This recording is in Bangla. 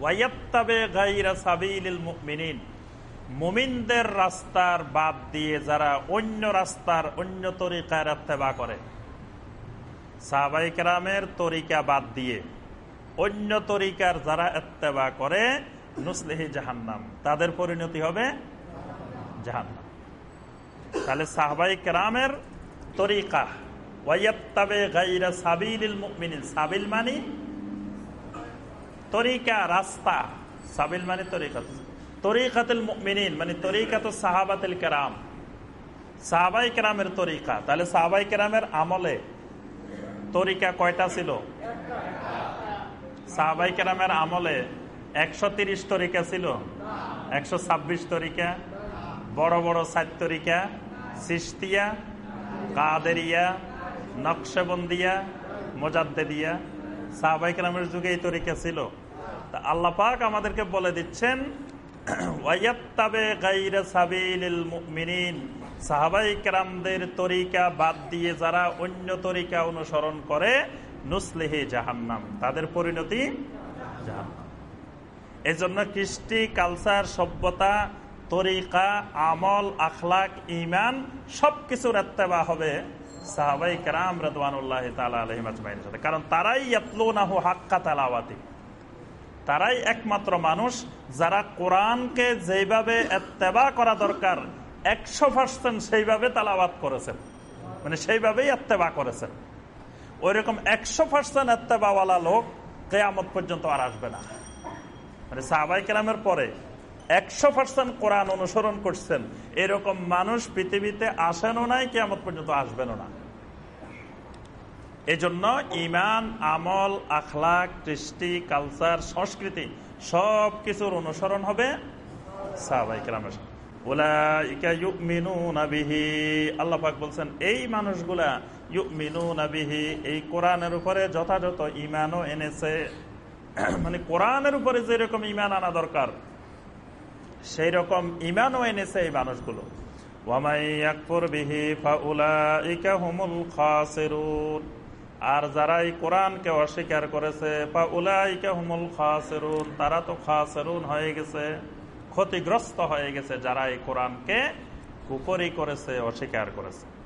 ওয়াইয়াত্তাবে গাইরা সাবিল মুমিনিন। মুমিনদের রাস্তার বাদ দিয়ে যারা অন্য রাস্তার অন্য তরিকার আত্মেবা করে, সাহবাইকরামের তরিকা বাদ দিয়ে অন্য তরিকার যারা এত্তেবা করে, নুসলেহি জাহান্নাম। তাদের পরিণতি হবে জাহান্নাম। তাহলে সাহবাই কেরামের তরিকা ওয়াইয়াত্তাবে গাইরা সাবিল মুমিনিন। সাবিল মানি তরিকা রাস্তা। সাবিল মানে তরিকা তরিকাতুল মুমিনিন মানে তরিকাত সাহাবাতুল কেরাম। সাহাবাই কেরামের তরিকা। তাহলে সাহাবাই কেরামের আমলে তরিকা কয়টা ছিল? সাহাবাই কেরামের আমলে একশো তিরিশ তরিকা ছিল। একশো ছাব্বিশ তরিকা। বড় বড় সাত তরিকা। সিস্তিয়া, কাদেরিয়া, নকশবন্দিয়া, মোজাদ্দেদিয়া। সাহাবাই কেরামের যুগে এই তরিকা ছিল। তা আল্লাহ পাক আমাদেরকে বলে দিচ্ছেন অন্য তরিকা অনুসরণ করে জাহান্নাম, তাদের পরিণতি জাহান্নাম। এই জন্য কৃষ্টি, কালচার, সভ্যতা, তরিকা, আমল, আখলাক ইমান সবকিছুর এত্তেবা হবে। সাহাবাই কেরাম রদওয়ানুল্লাহ আলহিমাজমাইনের সাথে। কারণ তারাই ইয়াতলুনাহু হাক্কা তালাওয়াতি। তারাই একমাত্র মানুষ যারা কোরআনকে যেভাবে এত্তেবা করা দরকার, একশো পার্সেন্ট সেইভাবে তালাবাত করেছেন। মানে সেইভাবেই এত্তেবা করেছেন। ওই রকম একশো পার্সেন্ট এত্তেবাওয়ালা লোক কেয়ামত পর্যন্ত আর আসবে না। মানে সাহাবাই কেরামের পরে একশো পার্সেন্ট কোরআন অনুসরণ করছেন, এরকম মানুষ পৃথিবীতে আসেনও নাই, কেয়ামত পর্যন্ত আসবেনও না। এজন্য ইমান আমল, আখলাক কৃষ্টি কালচার, সংস্কৃতি সব কিছুর অনুসরণ হবে আল্লাহাক বলছেন, এই মানুষগুলা মিনু নাবিহি এই কোরআনের উপরে যথাযথ ইমানও এনেছে। মানে কোরআনের উপরে যেরকম ইমান আনা দরকার সেই রকম ইমানও এনেছে এই মানুষগুলো। আর যারা এই কোরআনকে অস্বীকার করেছে তারা তো খাসেরুন হয়ে গেছে, ক্ষতিগ্রস্ত হয়ে গেছে যারা এই কোরআনকে কুপরি করেছে, অস্বীকার করেছে।